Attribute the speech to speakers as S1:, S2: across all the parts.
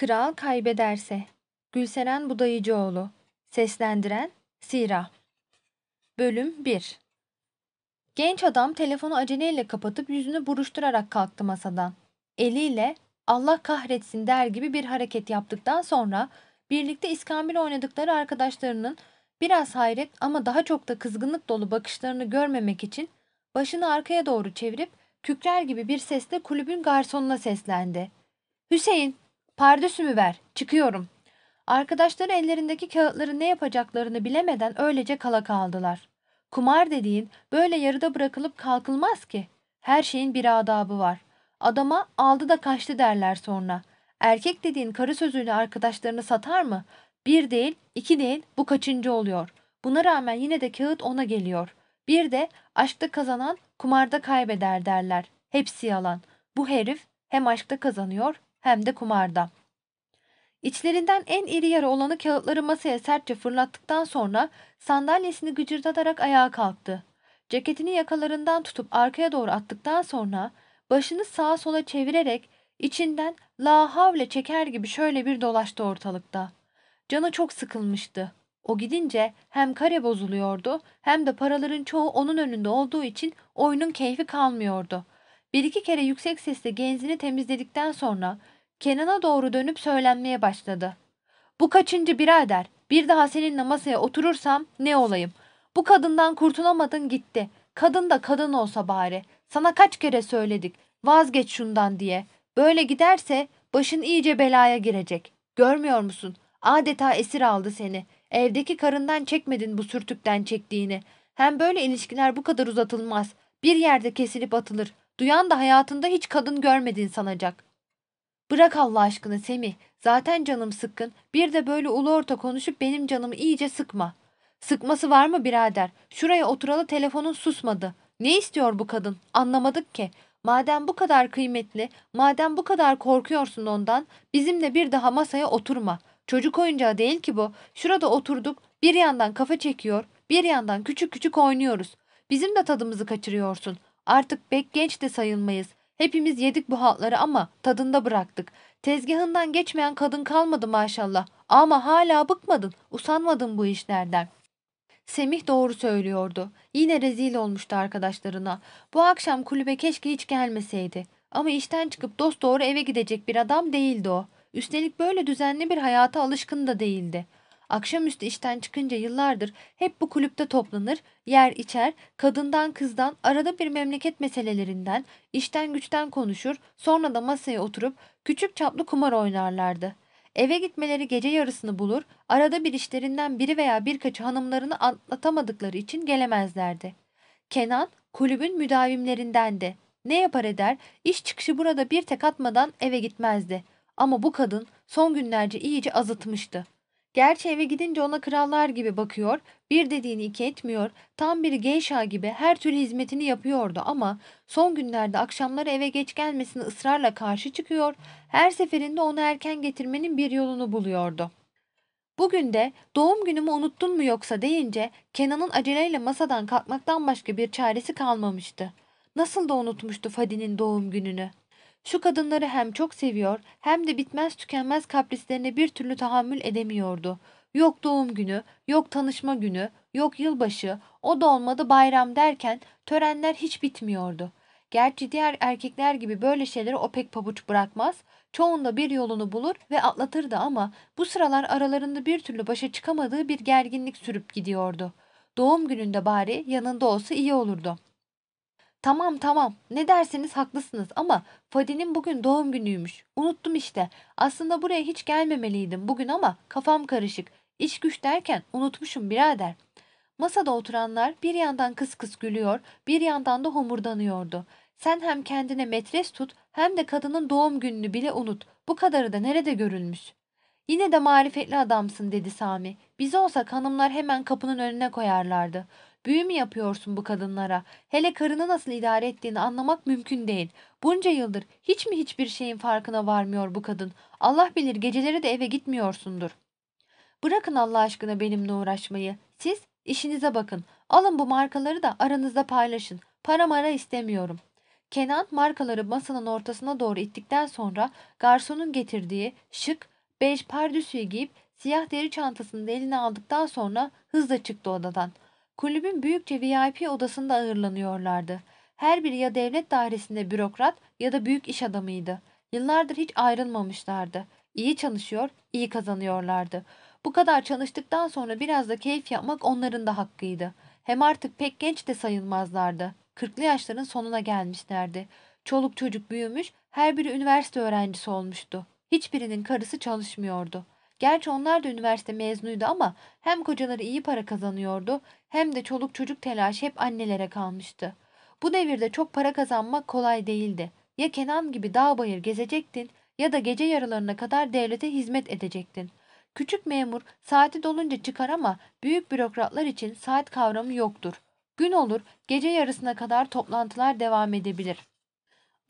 S1: Kral kaybederse Gülseren Budayıcıoğlu Seslendiren Sira Bölüm 1 Genç adam telefonu aceleyle kapatıp yüzünü buruşturarak kalktı masadan. Eliyle Allah kahretsin der gibi bir hareket yaptıktan sonra birlikte iskambil oynadıkları arkadaşlarının biraz hayret ama daha çok da kızgınlık dolu bakışlarını görmemek için başını arkaya doğru çevirip kükrer gibi bir sesle kulübün garsonuna seslendi. Hüseyin, pardösümü ver, çıkıyorum. Arkadaşları ellerindeki kağıtları ne yapacaklarını bilemeden öylece kala kaldılar. Kumar dediğin böyle yarıda bırakılıp kalkılmaz ki. Her şeyin bir adabı var. Adama aldı da kaçtı derler sonra. Erkek dediğin karı sözüyle arkadaşlarını satar mı? Bir değil, iki değil, bu kaçıncı oluyor. Buna rağmen yine de kağıt ona geliyor. Bir de aşkta kazanan kumarda kaybeder derler. Hepsi yalan. Bu herif hem aşkta kazanıyor hem de kumarda. İçlerinden en iri yarı olanı kağıtları masaya sertçe fırlattıktan sonra sandalyesini gıcırdatarak ayağa kalktı. Ceketini yakalarından tutup arkaya doğru attıktan sonra başını sağa sola çevirerek içinden la havle çeker gibi şöyle bir dolaştı ortalıkta. Canı çok sıkılmıştı. O gidince hem kare bozuluyordu hem de paraların çoğu onun önünde olduğu için oyunun keyfi kalmıyordu. Bir iki kere yüksek sesle genzini temizledikten sonra Kenan'a doğru dönüp söylenmeye başladı. Bu kaçıncı birader? Bir daha seninle masaya oturursam ne olayım? Bu kadından kurtulamadın gitti. Kadın da kadın olsa bari. Sana kaç kere söyledik. Vazgeç şundan diye. Böyle giderse başın iyice belaya girecek. Görmüyor musun? Adeta esir aldı seni. Evdeki karından çekmedin bu sürtükten çektiğini. Hem böyle ilişkiler bu kadar uzatılmaz. Bir yerde kesilip atılır. Duyan da hayatında hiç kadın görmedin sanacak. Bırak Allah aşkına Semih. Zaten canım sıkkın. Bir de böyle ulu orta konuşup benim canımı iyice sıkma. Sıkması var mı birader? Şuraya oturalı telefonun susmadı. Ne istiyor bu kadın? Anlamadık ki. Madem bu kadar kıymetli, madem bu kadar korkuyorsun ondan, bizimle bir daha masaya oturma. Çocuk oyuncağı değil ki bu. Şurada oturduk, bir yandan kafa çekiyor, bir yandan küçük küçük oynuyoruz. Bizim de tadımızı kaçırıyorsun. Artık pek genç de sayılmayız. Hepimiz yedik bu haltları ama tadında bıraktık. Tezgahından geçmeyen kadın kalmadı maşallah. Ama hala bıkmadın, usanmadın bu işlerden. Semih doğru söylüyordu. Yine rezil olmuştu arkadaşlarına. Bu akşam kulübe keşke hiç gelmeseydi. Ama işten çıkıp dost doğru eve gidecek bir adam değildi o. Üstelik böyle düzenli bir hayata alışkın da değildi. Akşamüstü işten çıkınca yıllardır hep bu kulüpte toplanır, yer içer, kadından kızdan, arada bir memleket meselelerinden, işten güçten konuşur, sonra da masaya oturup küçük çaplı kumar oynarlardı. Eve gitmeleri gece yarısını bulur, arada bir işlerinden biri veya birkaçı hanımlarını atlatamadıkları için gelemezlerdi. Kenan kulübün müdavimlerindendi. Ne yapar eder, iş çıkışı burada bir tek atmadan eve gitmezdi. Ama bu kadın son günlerce iyice azıtmıştı. Gerçi eve gidince ona krallar gibi bakıyor, bir dediğini iki etmiyor, tam bir geyşa gibi her türlü hizmetini yapıyordu ama son günlerde akşamları eve geç gelmesini ısrarla karşı çıkıyor, her seferinde onu erken getirmenin bir yolunu buluyordu. Bugün de doğum günümü unuttun mu yoksa deyince Kenan'ın aceleyle masadan kalkmaktan başka bir çaresi kalmamıştı. Nasıl da unutmuştu Fadi'nin doğum gününü. Şu kadınları hem çok seviyor hem de bitmez tükenmez kaprislerine bir türlü tahammül edemiyordu. Yok doğum günü, yok tanışma günü, yok yılbaşı, o da olmadı bayram derken törenler hiç bitmiyordu. Gerçi diğer erkekler gibi böyle şeyleri o pek pabuç bırakmaz, çoğunda bir yolunu bulur ve atlatırdı ama bu sıralar aralarında bir türlü başa çıkamadığı bir gerginlik sürüp gidiyordu. Doğum gününde bari yanında olsa iyi olurdu. Tamam tamam ne derseniz haklısınız ama Fadi'nin bugün doğum günüymüş. Unuttum işte. Aslında buraya hiç gelmemeliydim bugün ama kafam karışık. İş güç derken unutmuşum birader. Masada oturanlar bir yandan kıs kıs gülüyor, bir yandan da homurdanıyordu. Sen hem kendine metres tut hem de kadının doğum gününü bile unut. Bu kadarı da nerede görülmüş? Yine de marifetli adamsın dedi Sami. Biz olsak hanımlar hemen kapının önüne koyarlardı. Büyü mü yapıyorsun bu kadınlara? Hele karını nasıl idare ettiğini anlamak mümkün değil. Bunca yıldır hiç mi hiçbir şeyin farkına varmıyor bu kadın? Allah bilir geceleri de eve gitmiyorsundur. Bırakın Allah aşkına benimle uğraşmayı. Siz işinize bakın. Alın bu markaları da aranızda paylaşın. Para mara istemiyorum. Kenan markaları masanın ortasına doğru ittikten sonra garsonun getirdiği şık bej pardüsüyü giyip siyah deri çantasını eline aldıktan sonra hızla çıktı odadan. Kulübün büyükçe VIP odasında ağırlanıyorlardı. Her biri ya devlet dairesinde bürokrat ya da büyük iş adamıydı. Yıllardır hiç ayrılmamışlardı. İyi çalışıyor, iyi kazanıyorlardı. Bu kadar çalıştıktan sonra biraz da keyif yapmak onların da hakkıydı. Hem artık pek genç de sayılmazlardı. Kırklı yaşların sonuna gelmişlerdi. Çoluk çocuk büyümüş, her biri üniversite öğrencisi olmuştu. Hiçbirinin karısı çalışmıyordu. Gerçi onlar da üniversite mezunuydu ama hem kocaları iyi para kazanıyordu hem de çoluk çocuk telaşı hep annelere kalmıştı. Bu devirde çok para kazanmak kolay değildi. Ya Kenan gibi dağ bayır gezecektin ya da gece yarılarına kadar devlete hizmet edecektin. Küçük memur saati dolunca çıkar ama büyük bürokratlar için saat kavramı yoktur. Gün olur, gece yarısına kadar toplantılar devam edebilir.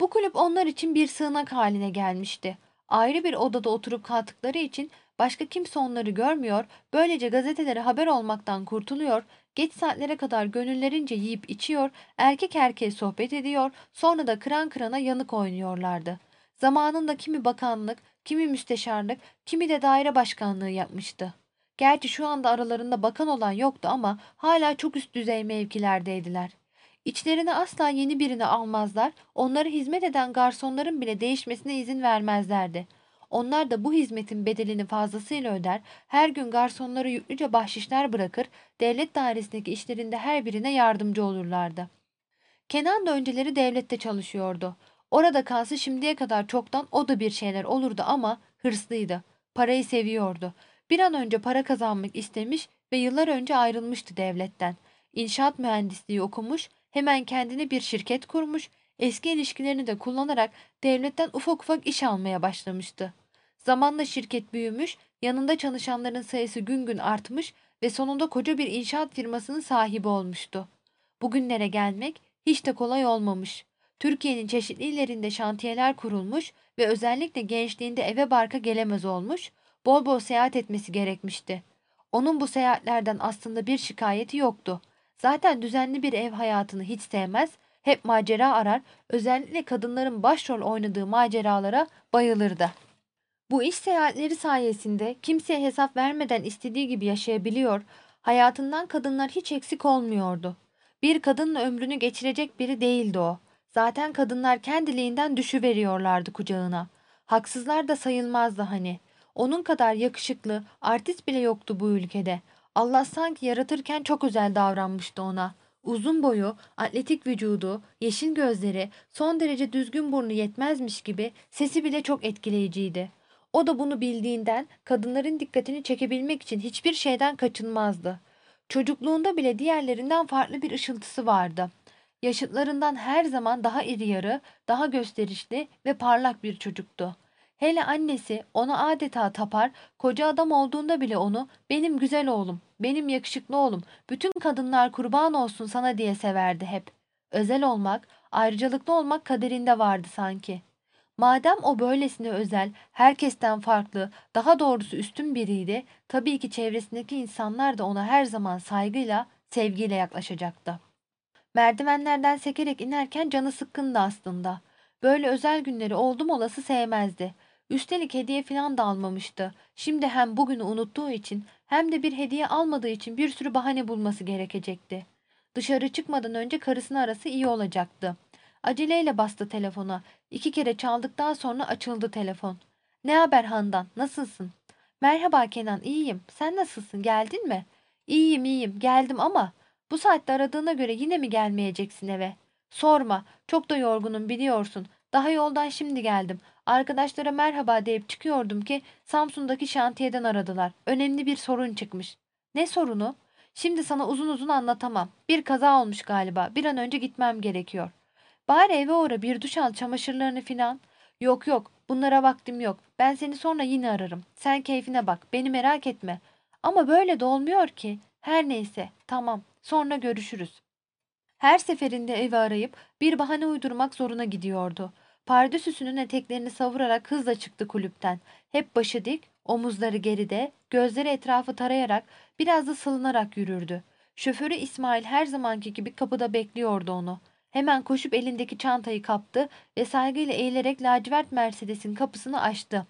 S1: Bu kulüp onlar için bir sığınak haline gelmişti. Ayrı bir odada oturup kalktıkları için başka kimse onları görmüyor, böylece gazetelere haber olmaktan kurtuluyor, geç saatlere kadar gönüllerince yiyip içiyor, erkek erkeğe sohbet ediyor, sonra da kıran kırana yanık oynuyorlardı. Zamanında kimi bakanlık, kimi müsteşarlık, kimi de daire başkanlığı yapmıştı. Gerçi şu anda aralarında bakan olan yoktu ama hala çok üst düzey mevkilerdeydiler. İçlerine asla yeni birini almazlar, onlara hizmet eden garsonların bile değişmesine izin vermezlerdi. Onlar da bu hizmetin bedelini fazlasıyla öder, her gün garsonlara yüklüce bahşişler bırakır, devlet dairesindeki işlerinde her birine yardımcı olurlardı. Kenan da önceleri devlette çalışıyordu. Orada kalsa şimdiye kadar çoktan o da bir şeyler olurdu ama hırslıydı. Parayı seviyordu. Bir an önce para kazanmak istemiş ve yıllar önce ayrılmıştı devletten. İnşaat mühendisliği okumuş, hemen kendine bir şirket kurmuş, eski ilişkilerini de kullanarak devletten ufak ufak iş almaya başlamıştı. Zamanla şirket büyümüş, yanında çalışanların sayısı gün gün artmış ve sonunda koca bir inşaat firmasının sahibi olmuştu. Bugünlere gelmek hiç de kolay olmamış. Türkiye'nin çeşitli illerinde şantiyeler kurulmuş ve özellikle gençliğinde eve barka gelemez olmuş, bol bol seyahat etmesi gerekmişti. Onun bu seyahatlerden aslında bir şikayeti yoktu. Zaten düzenli bir ev hayatını hiç sevmez, hep macera arar, özellikle kadınların başrol oynadığı maceralara bayılırdı. Bu iş seyahatleri sayesinde kimseye hesap vermeden istediği gibi yaşayabiliyor, hayatından kadınlar hiç eksik olmuyordu. Bir kadınla ömrünü geçirecek biri değildi o. Zaten kadınlar kendiliğinden düşüveriyorlardı kucağına. Haksızlar da sayılmazdı hani. Onun kadar yakışıklı, artist bile yoktu bu ülkede. Allah sanki yaratırken çok özel davranmıştı ona. Uzun boyu, atletik vücudu, yeşil gözleri, son derece düzgün burnu yetmezmiş gibi sesi bile çok etkileyiciydi. O da bunu bildiğinden kadınların dikkatini çekebilmek için hiçbir şeyden kaçınmazdı. Çocukluğunda bile diğerlerinden farklı bir ışıltısı vardı. Yaşıtlarından her zaman daha iri yarı, daha gösterişli ve parlak bir çocuktu. Hele annesi ona adeta tapar, koca adam olduğunda bile onu benim güzel oğlum, benim yakışıklı oğlum, bütün kadınlar kurban olsun sana diye severdi hep. Özel olmak, ayrıcalıklı olmak kaderinde vardı sanki. Madem o böylesine özel, herkesten farklı, daha doğrusu üstün biriydi, tabii ki çevresindeki insanlar da ona her zaman saygıyla, sevgiyle yaklaşacaktı. Merdivenlerden sekerek inerken canı sıkkındı aslında. Böyle özel günleri oldum olası sevmezdi. Üstelik hediye falan da almamıştı. Şimdi hem bugünü unuttuğu için hem de bir hediye almadığı için bir sürü bahane bulması gerekecekti. Dışarı çıkmadan önce karısını arası iyi olacaktı. Aceleyle bastı telefona. İki kere çaldıktan sonra açıldı telefon. Ne haber Handan? Nasılsın? Merhaba Kenan, iyiyim. Sen nasılsın? Geldin mi? İyiyim, iyiyim. Geldim ama bu saatte aradığına göre yine mi gelmeyeceksin eve? Sorma. Çok da yorgunum biliyorsun. Daha yoldan şimdi geldim. Arkadaşlara merhaba deyip çıkıyordum ki Samsun'daki şantiyeden aradılar. Önemli bir sorun çıkmış. Ne sorunu? Şimdi sana uzun uzun anlatamam. Bir kaza olmuş galiba. Bir an önce gitmem gerekiyor. Bari eve uğra bir duş al çamaşırlarını filan. Yok yok bunlara vaktim yok. Ben seni sonra yine ararım. Sen keyfine bak beni merak etme. Ama böyle de olmuyor ki. Her neyse tamam sonra görüşürüz. Her seferinde evi arayıp bir bahane uydurmak zoruna gidiyordu. Pardüsüsünün eteklerini savurarak hızla çıktı kulüpten. Hep başı dik, omuzları geride, gözleri etrafı tarayarak biraz da sılınarak yürürdü. Şoförü İsmail her zamanki gibi kapıda bekliyordu onu. Hemen koşup elindeki çantayı kaptı ve saygıyla eğilerek lacivert Mercedes'in kapısını açtı.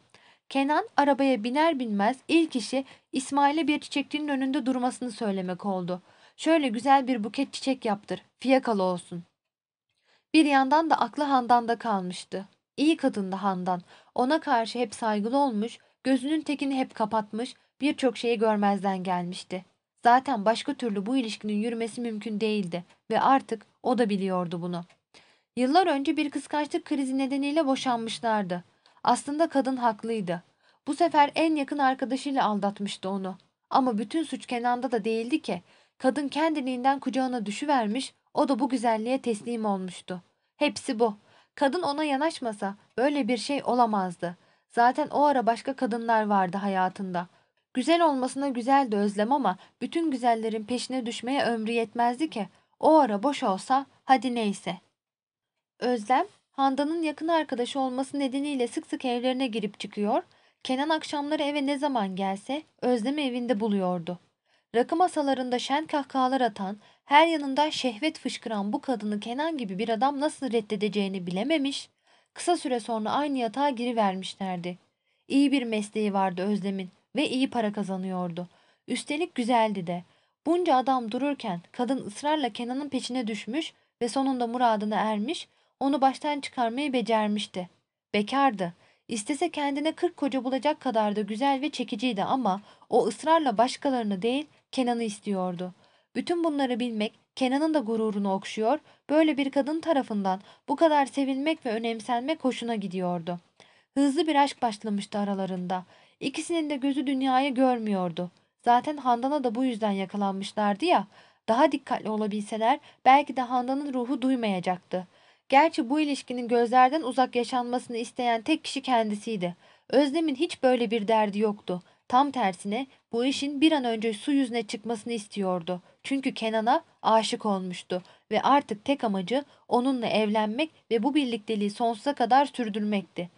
S1: Kenan arabaya biner binmez ilk işi İsmail'e bir çiçekçinin önünde durmasını söylemek oldu. Şöyle güzel bir buket çiçek yaptır, fiyakalı olsun. Bir yandan da aklı Handan'da kalmıştı. İyi kadındı Handan. Ona karşı hep saygılı olmuş, gözünün tekini hep kapatmış, birçok şeyi görmezden gelmişti. Zaten başka türlü bu ilişkinin yürümesi mümkün değildi ve artık o da biliyordu bunu. Yıllar önce bir kıskançlık krizi nedeniyle boşanmışlardı. Aslında kadın haklıydı. Bu sefer en yakın arkadaşıyla aldatmıştı onu. Ama bütün suç Kenan'da da değildi ki. Kadın kendiliğinden kucağına düşüvermiş, o da bu güzelliğe teslim olmuştu. Hepsi bu. Kadın ona yanaşmasa böyle bir şey olamazdı. Zaten o ara başka kadınlar vardı hayatında. Güzel olmasına güzeldi Özlem ama bütün güzellerin peşine düşmeye ömrü yetmezdi ki. O ara boş olsa hadi neyse. Özlem, Handan'ın yakın arkadaşı olması nedeniyle sık sık evlerine girip çıkıyor, Kenan akşamları eve ne zaman gelse Özlem'i evinde buluyordu. Rakı masalarında şen kahkahalar atan, her yanından şehvet fışkıran bu kadını Kenan gibi bir adam nasıl reddedeceğini bilememiş, kısa süre sonra aynı yatağa girivermişlerdi. İyi bir mesleği vardı Özlem'in ve iyi para kazanıyordu. Üstelik güzeldi de. Bunca adam dururken kadın ısrarla Kenan'ın peşine düşmüş ve sonunda muradına ermiş, onu baştan çıkarmayı becermişti. Bekardı. İstese kendine kırk koca bulacak kadar da güzel ve çekiciydi ama o ısrarla başkalarını değil Kenan'ı istiyordu. Bütün bunları bilmek Kenan'ın da gururunu okşuyor, böyle bir kadın tarafından bu kadar sevilmek ve önemsenmek hoşuna gidiyordu. Hızlı bir aşk başlamıştı aralarında. İkisinin de gözü dünyayı görmüyordu. Zaten Handan'a da bu yüzden yakalanmışlardı ya. Daha dikkatli olabilseler belki de Handan'ın ruhu duymayacaktı. Gerçi bu ilişkinin gözlerden uzak yaşanmasını isteyen tek kişi kendisiydi. Özlem'in hiç böyle bir derdi yoktu. Tam tersine bu işin bir an önce su yüzüne çıkmasını istiyordu. Çünkü Kenan'a aşık olmuştu ve artık tek amacı onunla evlenmek ve bu birlikteliği sonsuza kadar sürdürmekti.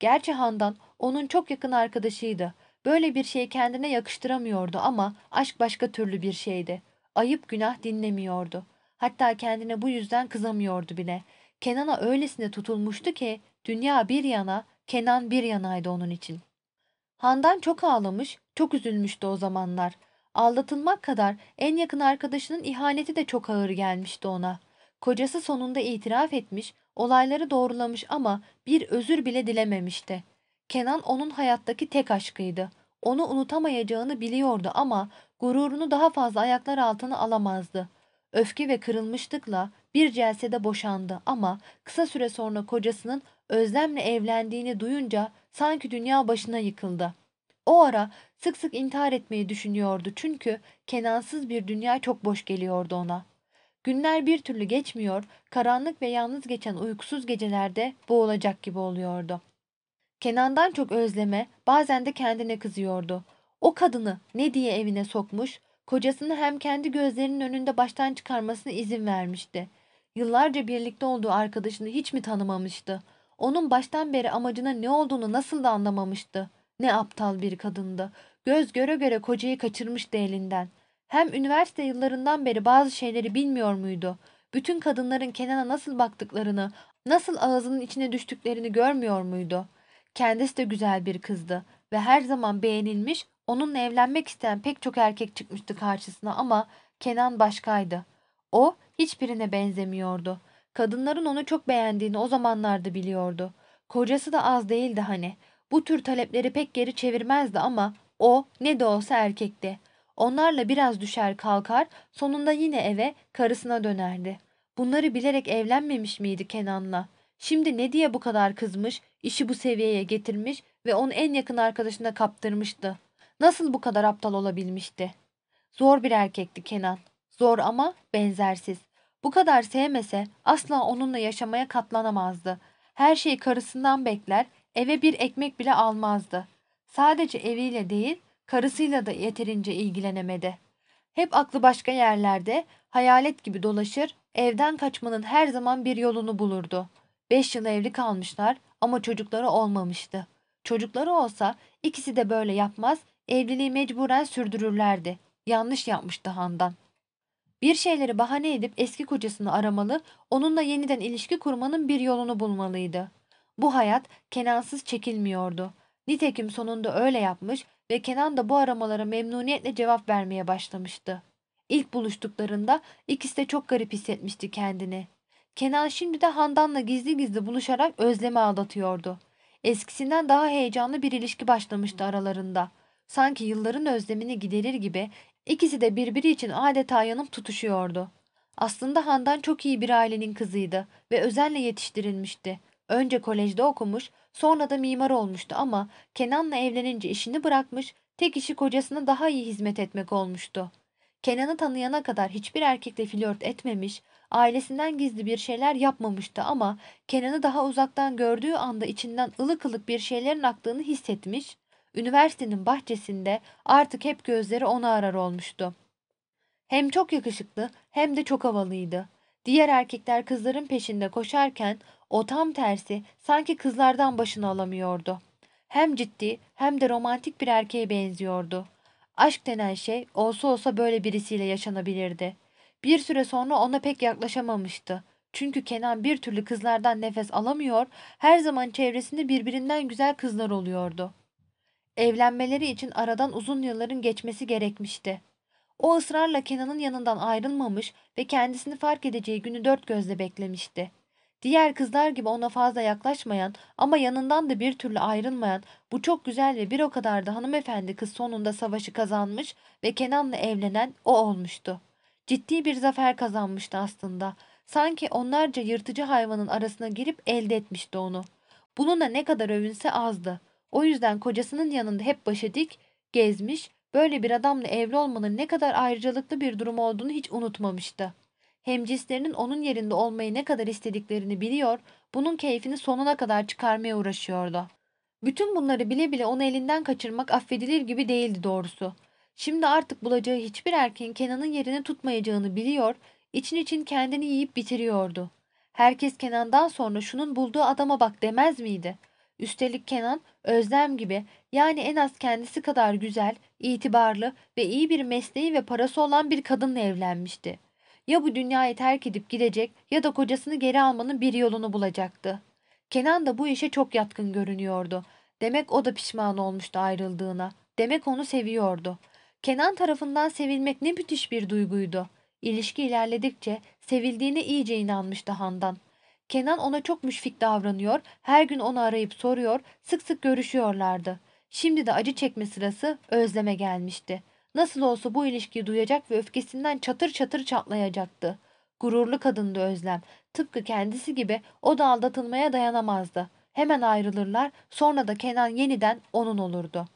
S1: Gerçi Handan onun çok yakın arkadaşıydı. Böyle bir şeyi kendine yakıştıramıyordu ama aşk başka türlü bir şeydi. Ayıp günah dinlemiyordu. Hatta kendine bu yüzden kızamıyordu bile. Kenan'a öylesine tutulmuştu ki dünya bir yana, Kenan bir yanaydı onun için. Handan çok ağlamış, çok üzülmüştü o zamanlar. Aldatılmak kadar en yakın arkadaşının ihaneti de çok ağır gelmişti ona. Kocası sonunda itiraf etmiş, olayları doğrulamış ama bir özür bile dilememişti. Kenan onun hayattaki tek aşkıydı. Onu unutamayacağını biliyordu ama gururunu daha fazla ayaklar altına alamazdı. Öfke ve kırılmışlıkla bir celsede boşandı ama kısa süre sonra kocasının Özlem'le evlendiğini duyunca sanki dünya başına yıkıldı. O ara sık sık intihar etmeyi düşünüyordu çünkü kenansız bir dünya çok boş geliyordu ona. Günler bir türlü geçmiyor, karanlık ve yalnız geçen uykusuz gecelerde boğulacak gibi oluyordu. Kenan'dan çok özleme, bazen de kendine kızıyordu. O kadını ne diye evine sokmuş, kocasını hem kendi gözlerinin önünde baştan çıkarmasına izin vermişti. Yıllarca birlikte olduğu arkadaşını hiç mi tanımamıştı? Onun baştan beri amacının ne olduğunu nasıl da anlamamıştı. Ne aptal bir kadındı. Göz göre göre kocayı kaçırmıştı elinden. Hem üniversite yıllarından beri bazı şeyleri bilmiyor muydu? Bütün kadınların Kenan'a nasıl baktıklarını, nasıl ağzının içine düştüklerini görmüyor muydu? Kendisi de güzel bir kızdı ve her zaman beğenilmiş, onunla evlenmek isteyen pek çok erkek çıkmıştı karşısına ama Kenan başkaydı. O hiçbirine benzemiyordu. Kadınların onu çok beğendiğini o zamanlarda biliyordu. Kocası da az değildi hani. Bu tür talepleri pek geri çevirmezdi ama o ne de olsa erkekti. Onlarla biraz düşer kalkar, sonunda yine eve, karısına dönerdi. Bunları bilerek evlenmemiş miydi Kenan'la? Şimdi ne diye bu kadar kızmış, işi bu seviyeye getirmiş ve onu en yakın arkadaşına kaptırmıştı. Nasıl bu kadar aptal olabilmişti? Zor bir erkekti Kenan. Zor ama benzersiz. Bu kadar sevmese asla onunla yaşamaya katlanamazdı. Her şeyi karısından bekler, eve bir ekmek bile almazdı. Sadece eviyle değil, karısıyla da yeterince ilgilenemedi. Hep aklı başka yerlerde, hayalet gibi dolaşır, evden kaçmanın her zaman bir yolunu bulurdu. Beş yıl evli kalmışlar ama çocukları olmamıştı. Çocukları olsa ikisi de böyle yapmaz, evliliği mecburen sürdürürlerdi. Yanlış yapmıştı Handan. Bir şeyleri bahane edip eski kocasını aramalı, onunla yeniden ilişki kurmanın bir yolunu bulmalıydı. Bu hayat Kenansız çekilmiyordu. Nitekim sonunda öyle yapmış ve Kenan da bu aramalara memnuniyetle cevap vermeye başlamıştı. İlk buluştuklarında ikisi de çok garip hissetmişti kendini. Kenan şimdi de Handan'la gizli gizli buluşarak Özlem'i aldatıyordu. Eskisinden daha heyecanlı bir ilişki başlamıştı aralarında. Sanki yılların özlemini giderir gibi ikisi de birbiri için adeta yanıp tutuşuyordu. Aslında Handan çok iyi bir ailenin kızıydı ve özenle yetiştirilmişti. Önce kolejde okumuş, sonra da mimar olmuştu ama Kenan'la evlenince işini bırakmış, tek işi kocasına daha iyi hizmet etmek olmuştu. Kenan'ı tanıyana kadar hiçbir erkekle flört etmemiş, ailesinden gizli bir şeyler yapmamıştı ama Kenan'ı daha uzaktan gördüğü anda içinden ılık ılık bir şeylerin aktığını hissetmiş, üniversitenin bahçesinde artık hep gözleri onu arar olmuştu. Hem çok yakışıklı hem de çok havalıydı. Diğer erkekler kızların peşinde koşarken o tam tersi sanki kızlardan başını alamıyordu. Hem ciddi hem de romantik bir erkeğe benziyordu. Aşk denen şey olsa olsa böyle birisiyle yaşanabilirdi. Bir süre sonra ona pek yaklaşamamıştı. Çünkü Kenan bir türlü kızlardan nefes alamıyor, her zaman çevresinde birbirinden güzel kızlar oluyordu. Evlenmeleri için aradan uzun yılların geçmesi gerekmişti. O ısrarla Kenan'ın yanından ayrılmamış ve kendisini fark edeceği günü dört gözle beklemişti. Diğer kızlar gibi ona fazla yaklaşmayan ama yanından da bir türlü ayrılmayan bu çok güzel ve bir o kadar da hanımefendi kız sonunda savaşı kazanmış ve Kenan'la evlenen o olmuştu. Ciddi bir zafer kazanmıştı aslında. Sanki onlarca yırtıcı hayvanın arasına girip elde etmişti onu. Bununla ne kadar övünse azdı. O yüzden kocasının yanında hep başı dik, gezmiş, böyle bir adamla evli olmanın ne kadar ayrıcalıklı bir durum olduğunu hiç unutmamıştı. Hemcislerinin onun yerinde olmayı ne kadar istediklerini biliyor, bunun keyfini sonuna kadar çıkarmaya uğraşıyordu. Bütün bunları bile bile onu elinden kaçırmak affedilir gibi değildi doğrusu. Şimdi artık bulacağı hiçbir erkeğin Kenan'ın yerini tutmayacağını biliyor, için için kendini yiyip bitiriyordu. Herkes Kenan'dan sonra şunun bulduğu adama bak demez miydi? Üstelik Kenan, Özlem gibi yani en az kendisi kadar güzel, itibarlı ve iyi bir mesleği ve parası olan bir kadınla evlenmişti. Ya bu dünyayı terk edip gidecek ya da kocasını geri almanın bir yolunu bulacaktı. Kenan da bu işe çok yatkın görünüyordu. Demek o da pişman olmuştu ayrıldığına. Demek onu seviyordu. Kenan tarafından sevilmek ne müthiş bir duyguydu. İlişki ilerledikçe sevildiğine iyice inanmıştı Handan. Kenan ona çok müşfik davranıyor, her gün onu arayıp soruyor, sık sık görüşüyorlardı. Şimdi de acı çekme sırası Özlem'e gelmişti. Nasıl olsa bu ilişkiyi duyacak ve öfkesinden çatır çatır çatlayacaktı. Gururlu kadındı Özlem. Tıpkı kendisi gibi o da aldatılmaya dayanamazdı. Hemen ayrılırlar, sonra da Kenan yeniden onun olurdu.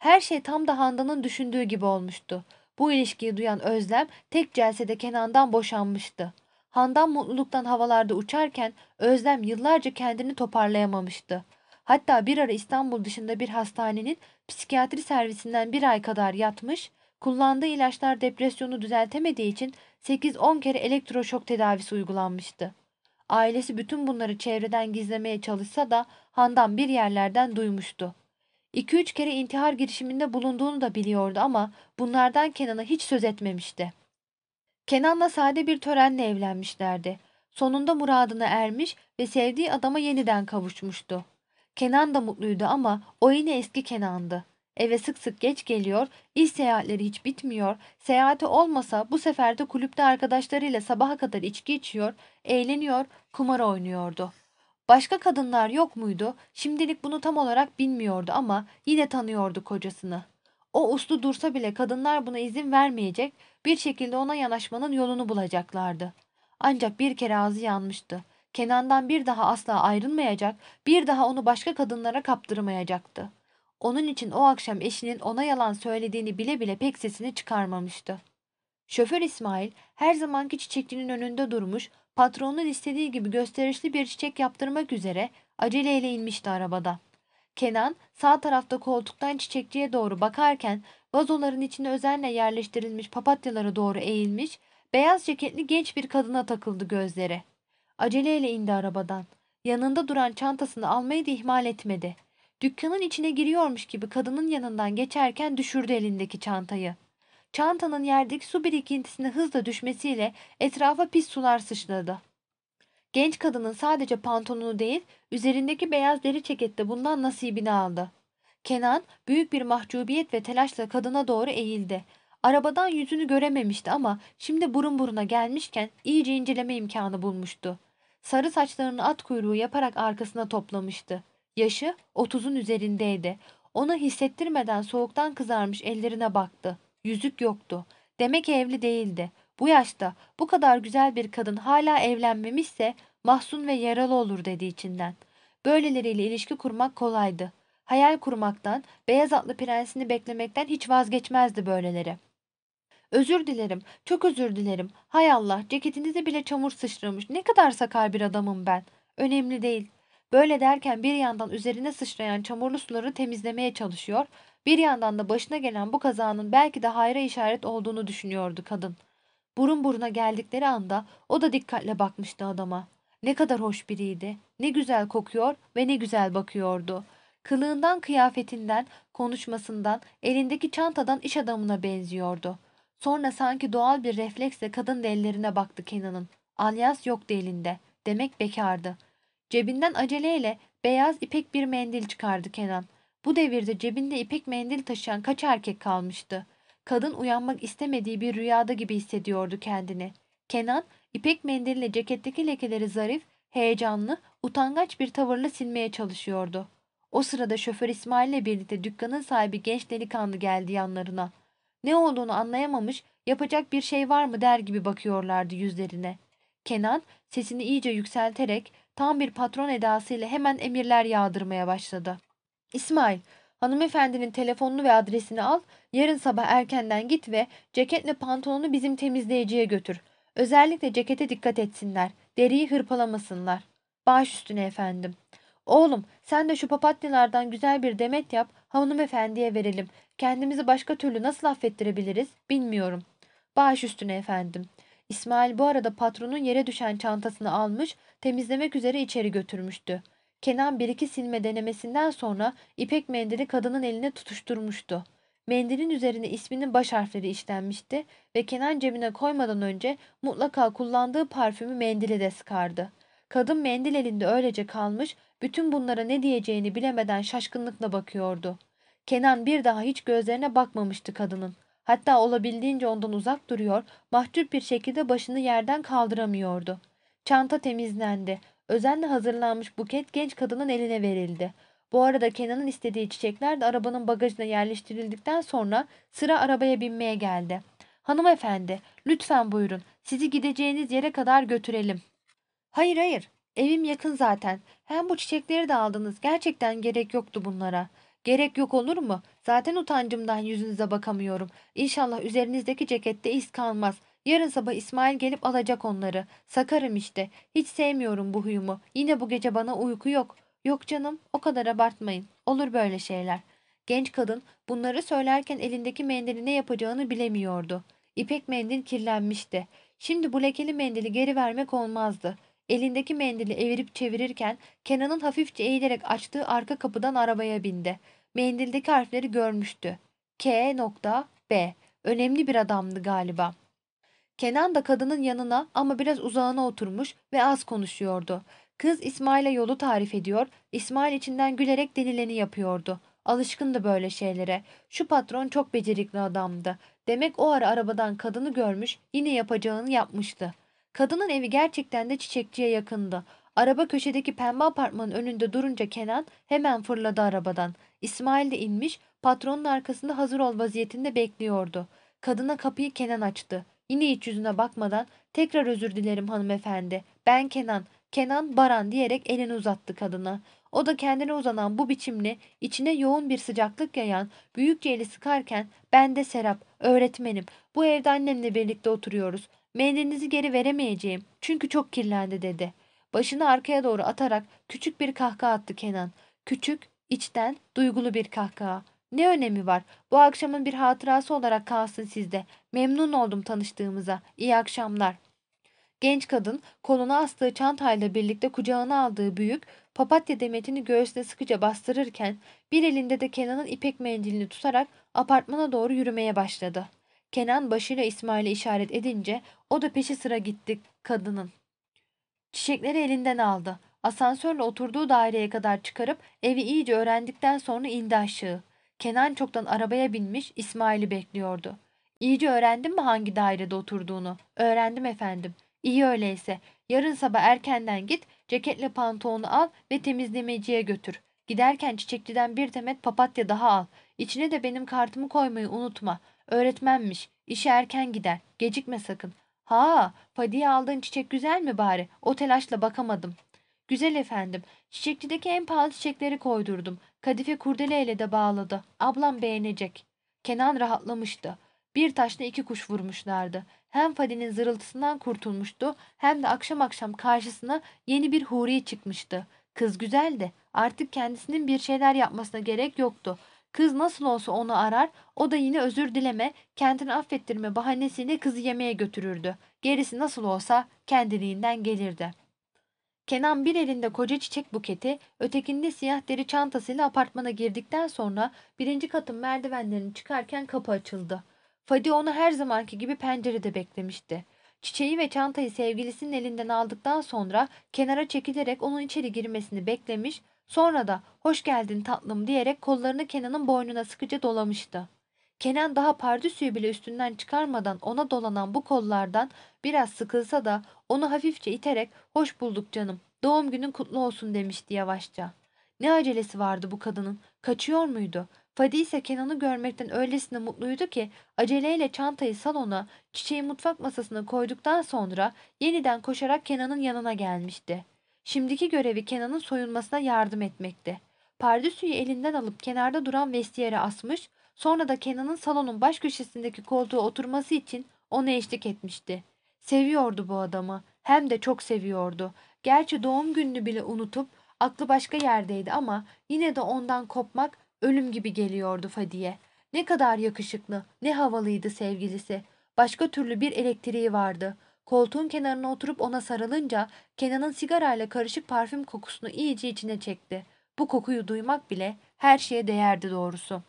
S1: Her şey tam da Handan'ın düşündüğü gibi olmuştu. Bu ilişkiyi duyan Özlem tek celsede Kenan'dan boşanmıştı. Handan mutluluktan havalarda uçarken Özlem yıllarca kendini toparlayamamıştı. Hatta bir ara İstanbul dışında bir hastanenin psikiyatri servisinden bir ay kadar yatmış, kullandığı ilaçlar depresyonu düzeltemediği için 8-10 kere elektroşok tedavisi uygulanmıştı. Ailesi bütün bunları çevreden gizlemeye çalışsa da Handan bir yerlerden duymuştu. 2-3 kere intihar girişiminde bulunduğunu da biliyordu ama bunlardan Kenan'a hiç söz etmemişti. Kenan'la sade bir törenle evlenmişlerdi. Sonunda muradına ermiş ve sevdiği adama yeniden kavuşmuştu. Kenan da mutluydu ama o yine eski Kenan'dı. Eve sık sık geç geliyor, iş seyahatleri hiç bitmiyor, seyahati olmasa bu sefer de kulüpte arkadaşlarıyla sabaha kadar içki içiyor, eğleniyor, kumar oynuyordu. Başka kadınlar yok muydu? Şimdilik bunu tam olarak bilmiyordu ama yine tanıyordu kocasını. O uslu dursa bile kadınlar buna izin vermeyecek, bir şekilde ona yanaşmanın yolunu bulacaklardı. Ancak bir kere ağzı yanmıştı. Kenan'dan bir daha asla ayrılmayacak, bir daha onu başka kadınlara kaptırmayacaktı. Onun için o akşam eşinin ona yalan söylediğini bile bile pek sesini çıkarmamıştı. Şoför İsmail her zamanki çiçekçinin önünde durmuş, patronun istediği gibi gösterişli bir çiçek yaptırmak üzere aceleyle inmişti arabada. Kenan sağ tarafta koltuktan çiçekçiye doğru bakarken vazoların içine özenle yerleştirilmiş papatyalara doğru eğilmiş, beyaz ceketli genç bir kadına takıldı gözleri. Aceleyle indi arabadan. Yanında duran çantasını almayı da ihmal etmedi. Dükkanın içine giriyormuş gibi kadının yanından geçerken düşürdü elindeki çantayı. Çantanın yerdeki su birikintisine hızla düşmesiyle etrafa pis sular sıçradı. Genç kadının sadece pantolonu değil, üzerindeki beyaz deri cekette bundan nasibini aldı. Kenan büyük bir mahcubiyet ve telaşla kadına doğru eğildi. Arabadan yüzünü görememişti ama şimdi burun buruna gelmişken iyice inceleme imkanı bulmuştu. Sarı saçlarını at kuyruğu yaparak arkasına toplamıştı. Yaşı otuzun üzerindeydi. Ona hissettirmeden soğuktan kızarmış ellerine baktı. Yüzük yoktu. Demek evli değildi. Bu yaşta bu kadar güzel bir kadın hala evlenmemişse mahzun ve yaralı olur dedi içinden. Böyleleriyle ilişki kurmak kolaydı. Hayal kurmaktan, beyaz atlı prensini beklemekten hiç vazgeçmezdi böyleleri. Özür dilerim, çok özür dilerim. Hay Allah, ceketinize bile çamur sıçramış. Ne kadar sakar bir adamım ben. Önemli değil. Böyle derken bir yandan üzerine sıçrayan çamurlu suları temizlemeye çalışıyor, bir yandan da başına gelen bu kazanın belki de hayra işaret olduğunu düşünüyordu kadın. Burun buruna geldikleri anda o da dikkatle bakmıştı adama. Ne kadar hoş biriydi. Ne güzel kokuyor ve ne güzel bakıyordu. Kılığından, kıyafetinden, konuşmasından, elindeki çantadan iş adamına benziyordu. Sonra sanki doğal bir refleksle kadın ellerine baktı Kenan'ın. Alyas yoktu elinde. Demek bekardı. Cebinden aceleyle beyaz ipek bir mendil çıkardı Kenan. Bu devirde cebinde ipek mendil taşıyan kaç erkek kalmıştı? Kadın uyanmak istemediği bir rüyada gibi hissediyordu kendini. Kenan, ipek mendille ceketteki lekeleri zarif, heyecanlı, utangaç bir tavırla silmeye çalışıyordu. O sırada şoför İsmail ile birlikte dükkanın sahibi genç delikanlı geldi yanlarına. Ne olduğunu anlayamamış, yapacak bir şey var mı der gibi bakıyorlardı yüzlerine. Kenan sesini iyice yükselterek tam bir patron edasıyla hemen emirler yağdırmaya başladı. İsmail, hanımefendinin telefonunu ve adresini al, yarın sabah erkenden git ve ceketle pantolonu bizim temizleyiciye götür. Özellikle cekete dikkat etsinler, deriyi hırpalamasınlar. Baş üstüne efendim. Oğlum sen de şu papatyalardan güzel bir demet yap hanımefendiye verelim. Kendimizi başka türlü nasıl affettirebiliriz bilmiyorum. Baş üstüne efendim. İsmail bu arada patronun yere düşen çantasını almış temizlemek üzere içeri götürmüştü. Kenan bir iki silme denemesinden sonra ipek mendili kadının eline tutuşturmuştu. Mendilin üzerine isminin baş harfleri işlenmişti ve Kenan cebine koymadan önce mutlaka kullandığı parfümü mendile de sıkardı. Kadın mendil elinde öylece kalmış bütün bunlara ne diyeceğini bilemeden şaşkınlıkla bakıyordu. Kenan bir daha hiç gözlerine bakmamıştı kadının. Hatta olabildiğince ondan uzak duruyor, mahcup bir şekilde başını yerden kaldıramıyordu. Çanta temizlendi. Özenle hazırlanmış buket genç kadının eline verildi. Bu arada Kenan'ın istediği çiçekler de arabanın bagajına yerleştirildikten sonra sıra arabaya binmeye geldi. Hanımefendi, lütfen buyurun. Sizi gideceğiniz yere kadar götürelim. Hayır hayır, evim yakın zaten. Hem bu çiçekleri de aldınız. Gerçekten gerek yoktu bunlara. Gerek yok olur mu? Zaten utancımdan yüzünüze bakamıyorum. İnşallah üzerinizdeki cekette iz kalmaz. Yarın sabah İsmail gelip alacak onları. Sakarım işte. Hiç sevmiyorum bu huyumu. Yine bu gece bana uyku yok. Yok canım, o kadar abartmayın. Olur böyle şeyler. Genç kadın bunları söylerken elindeki mendili ne yapacağını bilemiyordu. İpek mendil kirlenmişti. Şimdi bu lekeli mendili geri vermek olmazdı. Elindeki mendili evirip çevirirken Kenan'ın hafifçe eğilerek açtığı arka kapıdan arabaya bindi. Mendildeki harfleri görmüştü. K nokta B. Önemli bir adamdı galiba. Kenan da kadının yanına ama biraz uzağına oturmuş ve az konuşuyordu. Kız İsmail'e yolu tarif ediyor, İsmail içinden gülerek denileni yapıyordu. Alışkındı böyle şeylere. Şu patron çok becerikli adamdı. Demek o ara arabadan kadını görmüş, yine yapacağını yapmıştı. Kadının evi gerçekten de çiçekçiye yakındı. Araba köşedeki pembe apartmanın önünde durunca Kenan hemen fırladı arabadan. İsmail de inmiş, patronun arkasında hazır ol vaziyetinde bekliyordu. Kadına kapıyı Kenan açtı. Yine hiç yüzüne bakmadan tekrar özür dilerim hanımefendi. Ben Kenan, Kenan Baran diyerek elini uzattı kadına. O da kendine uzanan bu biçimle içine yoğun bir sıcaklık yayan büyükçe eli sıkarken ben de Serap, öğretmenim. Bu evde annemle birlikte oturuyoruz. Mendilinizi geri veremeyeceğim çünkü çok kirlendi dedi. Başını arkaya doğru atarak küçük bir kahkaha attı Kenan. Küçük, içten, duygulu bir kahkaha. Ne önemi var? Bu akşamın bir hatırası olarak kalsın sizde. Memnun oldum tanıştığımıza. İyi akşamlar. Genç kadın koluna astığı çantayla birlikte kucağına aldığı büyük papatya demetini göğsüne sıkıca bastırırken bir elinde de Kenan'ın ipek mendilini tutarak apartmana doğru yürümeye başladı. Kenan başıyla İsmail'e işaret edince o da peşi sıra gitti kadının. Çiçekleri elinden aldı. Asansörle oturduğu daireye kadar çıkarıp evi iyice öğrendikten sonra indi aşağı. Kenan çoktan arabaya binmiş İsmail'i bekliyordu. İyice öğrendin mi hangi dairede oturduğunu? Öğrendim efendim. İyi öyleyse. Yarın sabah erkenden git, ceketle pantolonu al ve temizlemeciye götür. Giderken çiçekçiden bir demet papatya daha al. İçine de benim kartımı koymayı unutma. Öğretmenmiş. İşe erken gider. Gecikme sakın. Ha, Fadiye aldığın çiçek güzel mi bari? O telaşla bakamadım. Güzel efendim. Çiçekçideki en pahalı çiçekleri koydurdum. Kadife kurdeleyle de bağladı. Ablam beğenecek. Kenan rahatlamıştı. Bir taşla iki kuş vurmuşlardı. Hem Fadi'nin zırıltısından kurtulmuştu hem de akşam akşam karşısına yeni bir huri çıkmıştı. Kız güzeldi. Artık kendisinin bir şeyler yapmasına gerek yoktu. Kız nasıl olsa onu arar, o da yine özür dileme, kendini affettirme bahanesiyle kızı yemeğe götürürdü. Gerisi nasıl olsa kendiliğinden gelirdi. Kenan bir elinde koca çiçek buketi, ötekinde siyah deri çantasıyla apartmana girdikten sonra birinci katın merdivenlerini çıkarken kapı açıldı. Fadi onu her zamanki gibi pencerede beklemişti. Çiçeği ve çantayı sevgilisinin elinden aldıktan sonra kenara çekilerek onun içeri girmesini beklemiş, sonra da hoş geldin tatlım diyerek kollarını Kenan'ın boynuna sıkıca dolamıştı. Kenan daha pardüsüyü bile üstünden çıkarmadan ona dolanan bu kollardan biraz sıkılsa da onu hafifçe iterek hoş bulduk canım, doğum günün kutlu olsun demişti yavaşça. Ne acelesi vardı bu kadının, kaçıyor muydu? Fadi ise Kenan'ı görmekten öylesine mutluydu ki aceleyle çantayı salona, çiçeği mutfak masasına koyduktan sonra yeniden koşarak Kenan'ın yanına gelmişti. Şimdiki görevi Kenan'ın soyunmasına yardım etmekti. Pardüsüyü elinden alıp kenarda duran vestiyere asmış, sonra da Kenan'ın salonun baş köşesindeki koltuğa oturması için ona eşlik etmişti. Seviyordu bu adamı, hem de çok seviyordu. Gerçi doğum gününü bile unutup aklı başka yerdeydi ama yine de ondan kopmak ölüm gibi geliyordu Fadiye. Ne kadar yakışıklı, ne havalıydı sevgilisi. Başka türlü bir elektriği vardı. Koltuğun kenarına oturup ona sarılınca Kenan'ın sigarayla karışık parfüm kokusunu iyice içine çekti. Bu kokuyu duymak bile her şeye değerdi doğrusu.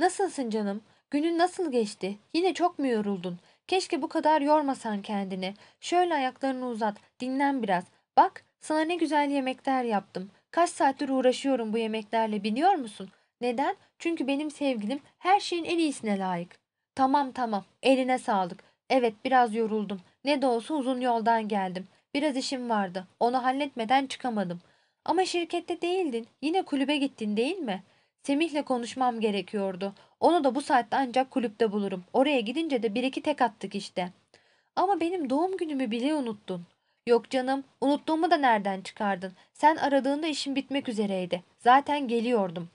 S1: Nasılsın canım? Günün nasıl geçti? Yine çok mu yoruldun? Keşke bu kadar yormasan kendini. Şöyle ayaklarını uzat, dinlen biraz. Bak, sana ne güzel yemekler yaptım. Kaç saattir uğraşıyorum bu yemeklerle biliyor musun? Neden? Çünkü benim sevgilim her şeyin en iyisine layık. Tamam tamam, eline sağlık. Evet biraz yoruldum. Ne de olsa uzun yoldan geldim. Biraz işim vardı. Onu halletmeden çıkamadım. Ama şirkette değildin. Yine kulübe gittin değil mi? Semih'le konuşmam gerekiyordu. Onu da bu saatte ancak kulüpte bulurum. Oraya gidince de bir iki tek attık işte. Ama benim doğum günümü bile unuttun. Yok canım, unuttuğumu da nereden çıkardın? Sen aradığında işim bitmek üzereydi. Zaten geliyordum.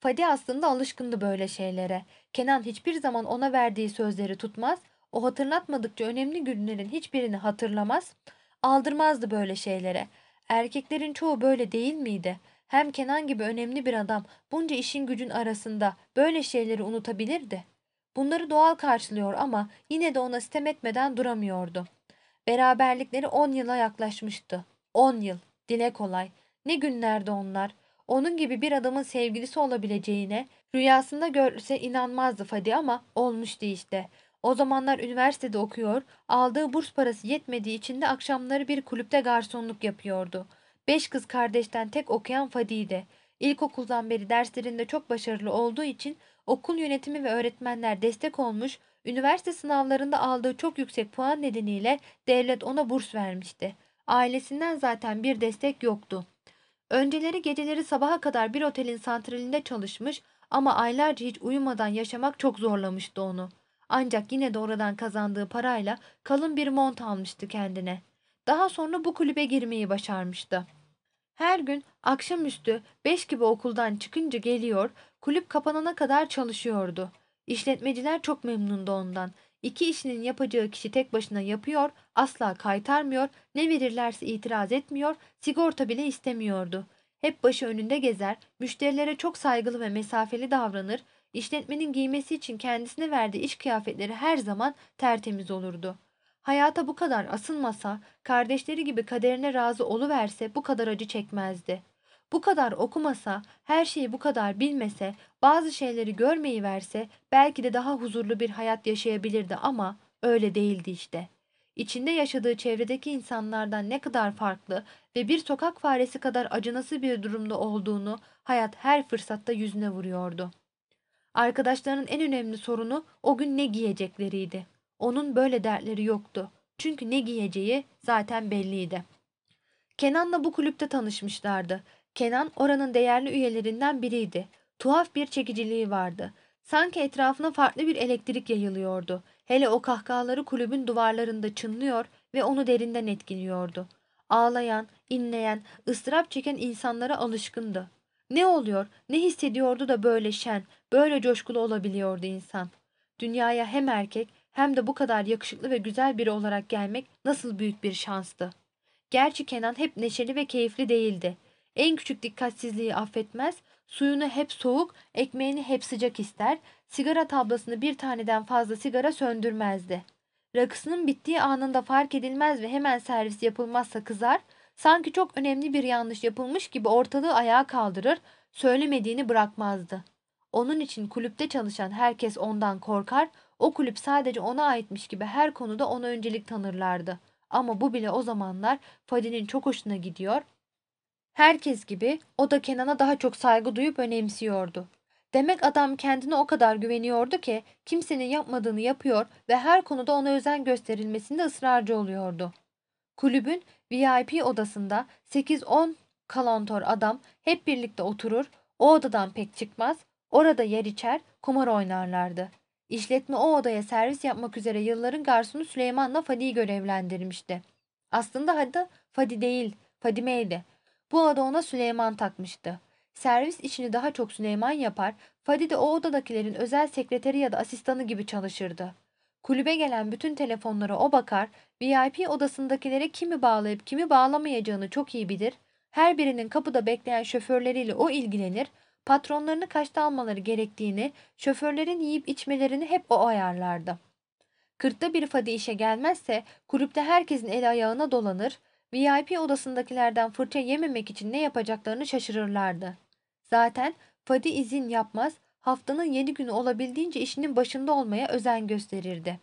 S1: Fadi aslında alışkındı böyle şeylere. Kenan hiçbir zaman ona verdiği sözleri tutmaz, o hatırlatmadıkça önemli günlerin hiçbirini hatırlamaz, aldırmazdı böyle şeylere. Erkeklerin çoğu böyle değil miydi? Hem Kenan gibi önemli bir adam bunca işin gücün arasında böyle şeyleri unutabilirdi. Bunları doğal karşılıyor ama yine de ona sitem etmeden duramıyordu. Beraberlikleri on yıla yaklaşmıştı. On yıl. Dile kolay. Ne günlerdi onlar. Onun gibi bir adamın sevgilisi olabileceğine rüyasında görse inanmazdı Fadi ama olmuştu işte. O zamanlar üniversitede okuyor, aldığı burs parası yetmediği için de akşamları bir kulüpte garsonluk yapıyordu. Beş kız kardeşten tek okuyan Fadi'ydi. İlkokuldan beri derslerinde çok başarılı olduğu için okul yönetimi ve öğretmenler destek olmuş, üniversite sınavlarında aldığı çok yüksek puan nedeniyle devlet ona burs vermişti. Ailesinden zaten bir destek yoktu. Önceleri geceleri sabaha kadar bir otelin santralinde çalışmış ama aylarca hiç uyumadan yaşamak çok zorlamıştı onu. Ancak yine de oradan kazandığı parayla kalın bir mont almıştı kendine. Daha sonra bu kulübe girmeyi başarmıştı. Her gün akşamüstü beş gibi okuldan çıkınca geliyor, kulüp kapanana kadar çalışıyordu. İşletmeciler çok memnundu ondan. İki işinin yapacağı kişi tek başına yapıyor, asla kaytarmıyor, ne verirlerse itiraz etmiyor, sigorta bile istemiyordu. Hep başı önünde gezer, müşterilere çok saygılı ve mesafeli davranır, işletmenin giymesi için kendisine verdiği iş kıyafetleri her zaman tertemiz olurdu. Hayata bu kadar asılmasa, kardeşleri gibi kaderine razı oluverse bu kadar acı çekmezdi. Bu kadar okumasa, her şeyi bu kadar bilmese, bazı şeyleri görmeyi verse belki de daha huzurlu bir hayat yaşayabilirdi ama öyle değildi işte. İçinde yaşadığı çevredeki insanlardan ne kadar farklı ve bir sokak faresi kadar acınası bir durumda olduğunu hayat her fırsatta yüzüne vuruyordu. Arkadaşlarının en önemli sorunu o gün ne giyecekleriydi. Onun böyle dertleri yoktu. Çünkü ne giyeceği zaten belliydi. Kenan'la bu kulüpte tanışmışlardı. Kenan oranın değerli üyelerinden biriydi. Tuhaf bir çekiciliği vardı. Sanki etrafına farklı bir elektrik yayılıyordu. Hele o kahkahaları kulübün duvarlarında çınlıyor ve onu derinden etkiliyordu. Ağlayan, inleyen, ıstırap çeken insanlara alışkındı. Ne oluyor, ne hissediyordu da böyle şen, böyle coşkulu olabiliyordu insan. Dünyaya hem erkek hem de bu kadar yakışıklı ve güzel biri olarak gelmek nasıl büyük bir şanstı. Gerçi Kenan hep neşeli ve keyifli değildi. En küçük dikkatsizliği affetmez, suyunu hep soğuk, ekmeğini hep sıcak ister, sigara tablasını bir taneden fazla sigara söndürmezdi. Rakısının bittiği anında fark edilmez ve hemen servis yapılmazsa kızar, sanki çok önemli bir yanlış yapılmış gibi ortalığı ayağa kaldırır, söylemediğini bırakmazdı. Onun için kulüpte çalışan herkes ondan korkar, o kulüp sadece ona aitmiş gibi her konuda ona öncelik tanırlardı. Ama bu bile o zamanlar Fadi'nin çok hoşuna gidiyor. Herkes gibi o da Kenan'a daha çok saygı duyup önemsiyordu. Demek adam kendine o kadar güveniyordu ki kimsenin yapmadığını yapıyor ve her konuda ona özen gösterilmesinde ısrarcı oluyordu. Kulübün VIP odasında 8-10 kalantor adam hep birlikte oturur, o odadan pek çıkmaz, orada yer içer, kumar oynarlardı. İşletme o odaya servis yapmak üzere yılların garsonu Süleyman'la Fadi'yi görevlendirmişti. Aslında adı Fadi değil, Fadime'ydi. Bu adı ona Süleyman takmıştı. Servis işini daha çok Süleyman yapar, Fadi de o odadakilerin özel sekreteri ya da asistanı gibi çalışırdı. Kulübe gelen bütün telefonlara o bakar, VIP odasındakilere kimi bağlayıp kimi bağlamayacağını çok iyi bilir, her birinin kapıda bekleyen şoförleriyle o ilgilenir, patronlarını kaçta almaları gerektiğini, şoförlerin yiyip içmelerini hep o ayarlardı. Kırkta bir Fadi işe gelmezse kulüpte herkesin eli ayağına dolanır, VIP odasındakilerden fırça yememek için ne yapacaklarını şaşırırlardı. Zaten Fadi izin yapmaz, haftanın yedi günü olabildiğince işinin başında olmaya özen gösterirdi.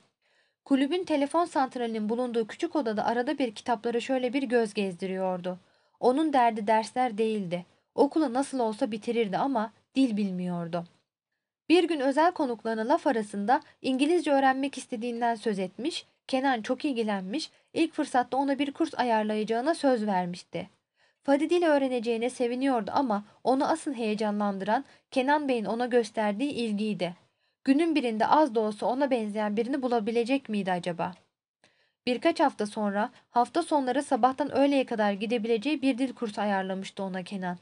S1: Kulübün telefon santralinin bulunduğu küçük odada arada bir kitaplara şöyle bir göz gezdiriyordu. Onun derdi dersler değildi. Okulu nasıl olsa bitirirdi ama dil bilmiyordu. Bir gün özel konuklarına laf arasında İngilizce öğrenmek istediğinden söz etmiş, Kenan çok ilgilenmiş, ilk fırsatta ona bir kurs ayarlayacağına söz vermişti. Fadi dil öğreneceğine seviniyordu ama onu asıl heyecanlandıran Kenan Bey'in ona gösterdiği ilgiydi. Günün birinde az da olsa ona benzeyen birini bulabilecek miydi acaba? Birkaç hafta sonra hafta sonları sabahtan öğleye kadar gidebileceği bir dil kursu ayarlamıştı ona Kenan.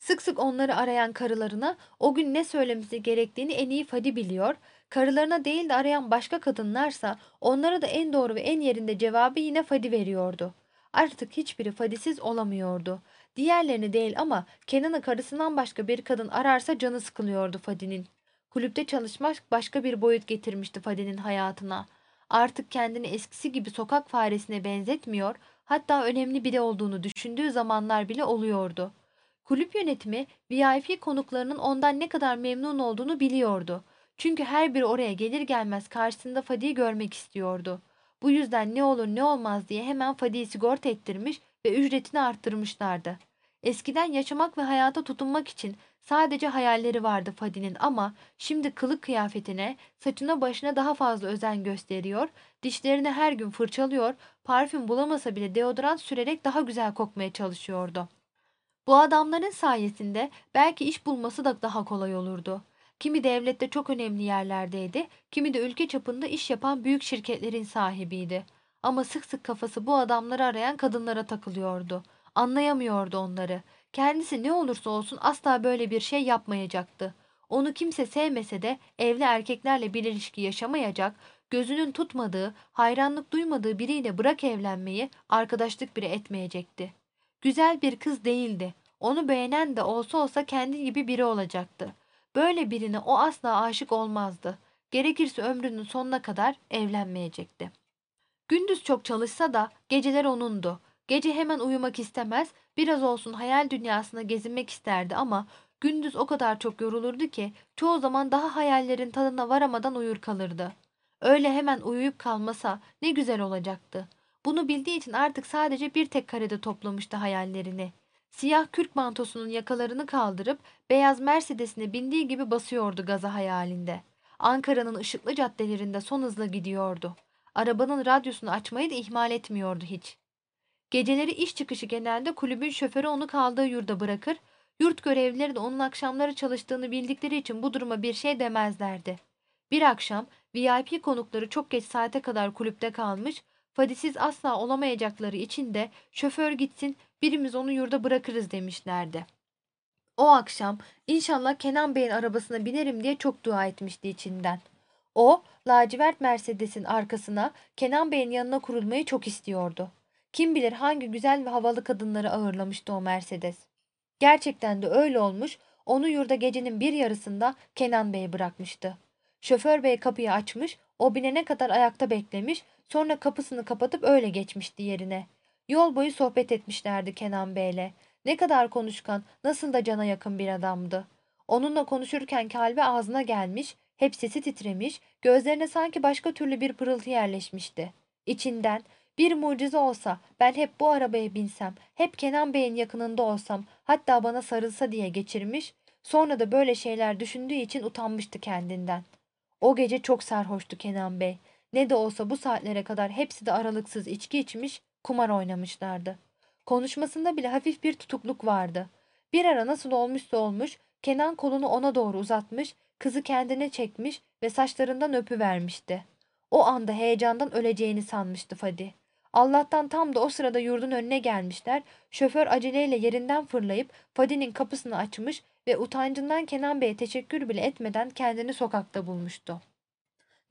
S1: Sık sık onları arayan karılarına o gün ne söylemesi gerektiğini en iyi Fadi biliyor, karılarına değil de arayan başka kadınlarsa onlara da en doğru ve en yerinde cevabı yine Fadi veriyordu. Artık hiçbiri Fadisiz olamıyordu. Diğerlerini değil ama Kenan'ı karısından başka bir kadın ararsa canı sıkılıyordu Fadi'nin. Kulüpte çalışmak başka bir boyut getirmişti Fadi'nin hayatına. Artık kendini eskisi gibi sokak faresine benzetmiyor, hatta önemli biri olduğunu düşündüğü zamanlar bile oluyordu. Kulüp yönetimi VIP konuklarının ondan ne kadar memnun olduğunu biliyordu. Çünkü her biri oraya gelir gelmez karşısında Fadi'yi görmek istiyordu. Bu yüzden ne olur ne olmaz diye hemen Fadi'yi sigorta ettirmiş ve ücretini arttırmışlardı. Eskiden yaşamak ve hayata tutunmak için sadece hayalleri vardı Fadi'nin ama şimdi kılık kıyafetine, saçına başına daha fazla özen gösteriyor, dişlerini her gün fırçalıyor, parfüm bulamasa bile deodorant sürerek daha güzel kokmaya çalışıyordu. Bu adamların sayesinde belki iş bulması da daha kolay olurdu. Kimi devlette çok önemli yerlerdeydi, kimi de ülke çapında iş yapan büyük şirketlerin sahibiydi. Ama sık sık kafası bu adamları arayan kadınlara takılıyordu. Anlayamıyordu onları. Kendisi ne olursa olsun asla böyle bir şey yapmayacaktı. Onu kimse sevmese de evli erkeklerle bir ilişki yaşamayacak, gözünün tutmadığı, hayranlık duymadığı biriyle bırak evlenmeyi, arkadaşlık bile etmeyecekti. Güzel bir kız değildi. Onu beğenen de olsa olsa kendi gibi biri olacaktı. Böyle birine o asla aşık olmazdı. Gerekirse ömrünün sonuna kadar evlenmeyecekti. Gündüz çok çalışsa da geceler onundu. Gece hemen uyumak istemez, biraz olsun hayal dünyasına gezinmek isterdi ama gündüz o kadar çok yorulurdu ki çoğu zaman daha hayallerin tadına varamadan uyur kalırdı. Öyle hemen uyuyup kalmasa ne güzel olacaktı. Bunu bildiği için artık sadece bir tek karede toplamıştı hayallerini. Siyah kürk mantosunun yakalarını kaldırıp beyaz Mercedes'ine bindiği gibi basıyordu gaza hayalinde. Ankara'nın ışıklı caddelerinde son hızla gidiyordu. Arabanın radyosunu açmayı da ihmal etmiyordu hiç. Geceleri iş çıkışı genelde kulübün şoförü onu kaldığı yurda bırakır, yurt görevlileri de onun akşamları çalıştığını bildikleri için bu duruma bir şey demezlerdi. Bir akşam VIP konukları çok geç saate kadar kulüpte kalmış, Fadisiz asla olamayacakları için de şoför gitsin birimiz onu yurda bırakırız demişlerdi. O akşam inşallah Kenan Bey'in arabasına binerim diye çok dua etmişti içinden. O lacivert Mercedes'in arkasına Kenan Bey'in yanına kurulmayı çok istiyordu. Kim bilir hangi güzel ve havalı kadınları ağırlamıştı o Mercedes. Gerçekten de öyle olmuş, onu yurda gecenin bir yarısında Kenan Bey bırakmıştı. Şoför bey kapıyı açmış, o binene kadar ayakta beklemiş, sonra kapısını kapatıp öyle geçmişti yerine. Yol boyu sohbet etmişlerdi Kenan Bey'le. Ne kadar konuşkan, nasıl da cana yakın bir adamdı. Onunla konuşurken kalbi ağzına gelmiş, hep sesi titremiş, gözlerine sanki başka türlü bir pırıltı yerleşmişti. İçinden bir mucize olsa ben hep bu arabaya binsem, hep Kenan Bey'in yakınında olsam, hatta bana sarılsa diye geçirmiş, sonra da böyle şeyler düşündüğü için utanmıştı kendinden. O gece çok sarhoştu Kenan Bey. Ne de olsa bu saatlere kadar hepsi de aralıksız içki içmiş, kumar oynamışlardı. Konuşmasında bile hafif bir tutukluk vardı. Bir ara nasıl olmuşsa olmuş, Kenan kolunu ona doğru uzatmış, kızı kendine çekmiş ve saçlarından öpüvermişti. O anda heyecandan öleceğini sanmıştı Fadi. Allah'tan tam da o sırada yurdun önüne gelmişler. Şoför aceleyle yerinden fırlayıp Fadi'nin kapısını açmış ve utancından Kenan Bey'e teşekkür bile etmeden kendini sokakta bulmuştu.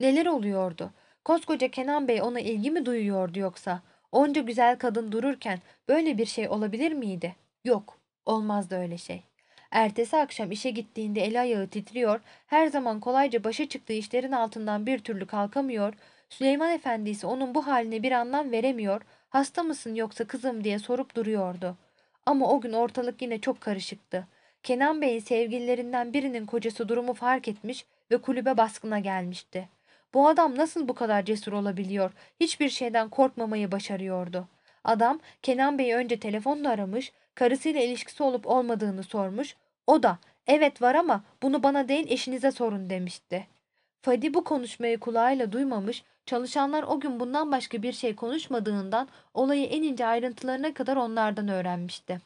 S1: Neler oluyordu? Koskoca Kenan Bey ona ilgi mi duyuyordu yoksa? Onca güzel kadın dururken böyle bir şey olabilir miydi? Yok, olmazdı öyle şey. Ertesi akşam işe gittiğinde eli ayağı titriyor, her zaman kolayca başa çıktığı işlerin altından bir türlü kalkamıyor, Süleyman Efendi ise onun bu haline bir anlam veremiyor, hasta mısın yoksa kızım diye sorup duruyordu. Ama o gün ortalık yine çok karışıktı. Kenan Bey'in sevgililerinden birinin kocası durumu fark etmiş ve kulübe baskına gelmişti. Bu adam nasıl bu kadar cesur olabiliyor? Hiçbir şeyden korkmamayı başarıyordu. Adam Kenan Bey'i önce telefonla aramış, karısıyla ilişkisi olup olmadığını sormuş. O da evet var ama bunu bana değil eşinize sorun demişti. Fadi bu konuşmayı kulağıyla duymamış, çalışanlar o gün bundan başka bir şey konuşmadığından olayı en ince ayrıntılarına kadar onlardan öğrenmişti.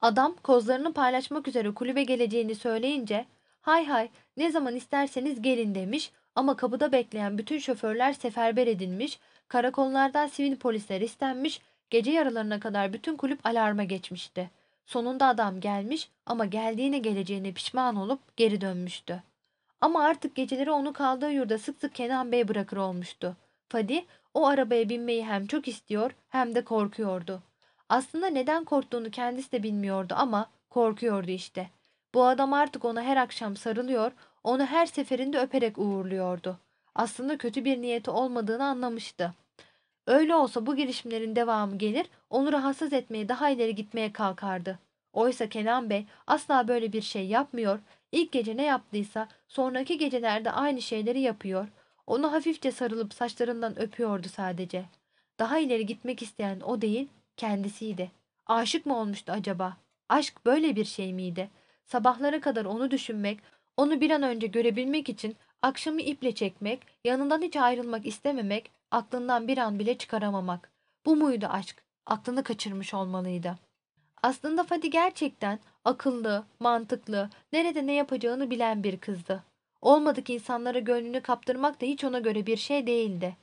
S1: Adam kozlarını paylaşmak üzere kulübe geleceğini söyleyince hay hay ne zaman isterseniz gelin demiş ama kapıda bekleyen bütün şoförler seferber edilmiş, karakollardan sivil polisler istenmiş, gece yarılarına kadar bütün kulüp alarma geçmişti. Sonunda adam gelmiş ama geldiğine geleceğine pişman olup geri dönmüştü. Ama artık geceleri onu kaldığı yurda sık sık Kenan Bey bırakır olmuştu. Fadi o arabaya binmeyi hem çok istiyor hem de korkuyordu. Aslında neden korktuğunu kendisi de bilmiyordu ama korkuyordu işte. Bu adam artık ona her akşam sarılıyor, onu her seferinde öperek uğurluyordu. Aslında kötü bir niyeti olmadığını anlamıştı. Öyle olsa bu girişimlerin devamı gelir, onu rahatsız etmeye daha ileri gitmeye kalkardı. Oysa Kenan Bey asla böyle bir şey yapmıyor, İlk gece ne yaptıysa sonraki gecelerde aynı şeyleri yapıyor, onu hafifçe sarılıp saçlarından öpüyordu sadece. Daha ileri gitmek isteyen o değil, kendisiydi. Aşık mı olmuştu acaba? Aşk böyle bir şey miydi? Sabahlara kadar onu düşünmek, onu bir an önce görebilmek için akşamı iple çekmek, yanından hiç ayrılmak istememek, aklından bir an bile çıkaramamak. Bu muydu aşk? Aklını kaçırmış olmalıydı. Aslında Fadi gerçekten akıllı, mantıklı, nerede ne yapacağını bilen bir kızdı. Olmadık insanlara gönlünü kaptırmak da hiç ona göre bir şey değildi.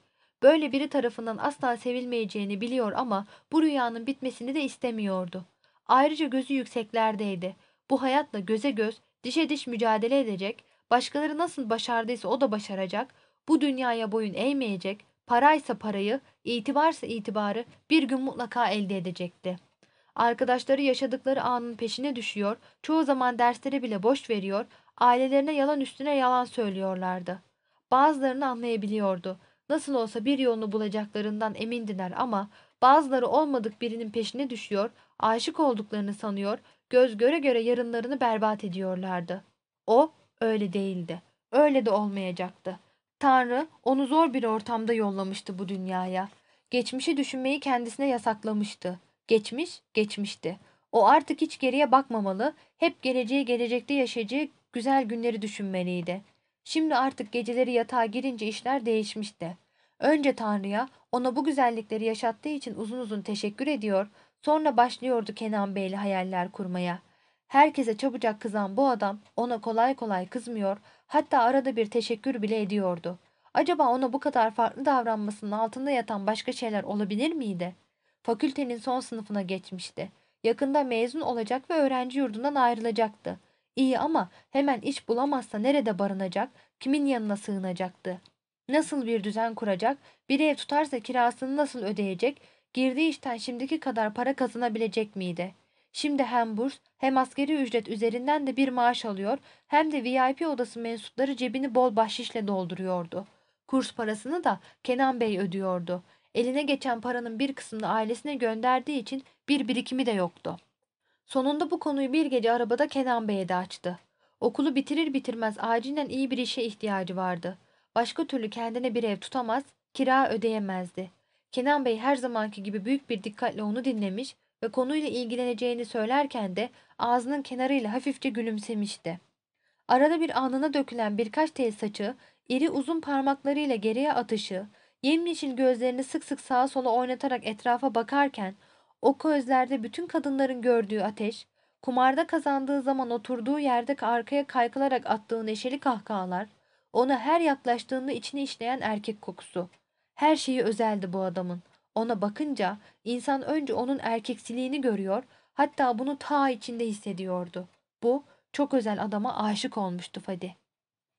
S1: Böyle biri tarafından asla sevilmeyeceğini biliyor ama bu rüyanın bitmesini de istemiyordu. Ayrıca gözü yükseklerdeydi. Bu hayatla göze göz, dişe diş mücadele edecek, başkaları nasıl başardıysa o da başaracak, bu dünyaya boyun eğmeyecek, paraysa parayı, itibarsa itibarı bir gün mutlaka elde edecekti. Arkadaşları yaşadıkları anın peşine düşüyor, çoğu zaman dersleri bile boş veriyor, ailelerine yalan üstüne yalan söylüyorlardı. Bazılarını anlayabiliyordu. Nasıl olsa bir yolunu bulacaklarından emindiler ama Bazıları olmadık birinin peşine düşüyor, aşık olduklarını sanıyor, göz göre göre yarınlarını berbat ediyorlardı. O öyle değildi. Öyle de olmayacaktı. Tanrı onu zor bir ortamda yollamıştı bu dünyaya. Geçmişi düşünmeyi kendisine yasaklamıştı. Geçmiş, geçmişti. O artık hiç geriye bakmamalı, hep geleceği gelecekte yaşayacağı güzel günleri düşünmeliydi. Şimdi artık geceleri yatağa girince işler değişmişti. Önce Tanrı'ya ona bu güzellikleri yaşattığı için uzun uzun teşekkür ediyor, sonra başlıyordu Kenan Bey'le hayaller kurmaya. Herkese çabucak kızan bu adam ona kolay kolay kızmıyor, hatta arada bir teşekkür bile ediyordu. Acaba ona bu kadar farklı davranmasının altında yatan başka şeyler olabilir miydi? Fakültenin son sınıfına geçmişti. Yakında mezun olacak ve öğrenci yurdundan ayrılacaktı. İyi ama hemen iş bulamazsa nerede barınacak, kimin yanına sığınacaktı? Nasıl bir düzen kuracak, bir ev tutarsa kirasını nasıl ödeyecek, girdiği işten şimdiki kadar para kazanabilecek miydi? Şimdi hem burs hem askeri ücret üzerinden de bir maaş alıyor hem de VIP odası mensupları cebini bol bahşişle dolduruyordu. Kurs parasını da Kenan Bey ödüyordu. Eline geçen paranın bir kısmını ailesine gönderdiği için bir birikimi de yoktu. Sonunda bu konuyu bir gece arabada Kenan Bey'e de açtı. Okulu bitirir bitirmez acilen iyi bir işe ihtiyacı vardı. Başka türlü kendine bir ev tutamaz, kira ödeyemezdi. Kenan Bey her zamanki gibi büyük bir dikkatle onu dinlemiş ve konuyla ilgileneceğini söylerken de ağzının kenarıyla hafifçe gülümsemişti. Arada bir alnına dökülen birkaç tel saçı, iri uzun parmaklarıyla geriye atışı, yemyeşil gözlerini sık sık sağa sola oynatarak etrafa bakarken o gözlerde bütün kadınların gördüğü ateş, kumarda kazandığı zaman oturduğu yerde arkaya kaykılarak attığı neşeli kahkahalar, ona her yaklaştığında içine işleyen erkek kokusu. Her şeyi özeldi bu adamın. Ona bakınca insan önce onun erkeksiliğini görüyor, hatta bunu ta içinde hissediyordu. Bu çok özel adama aşık olmuştu Fadi.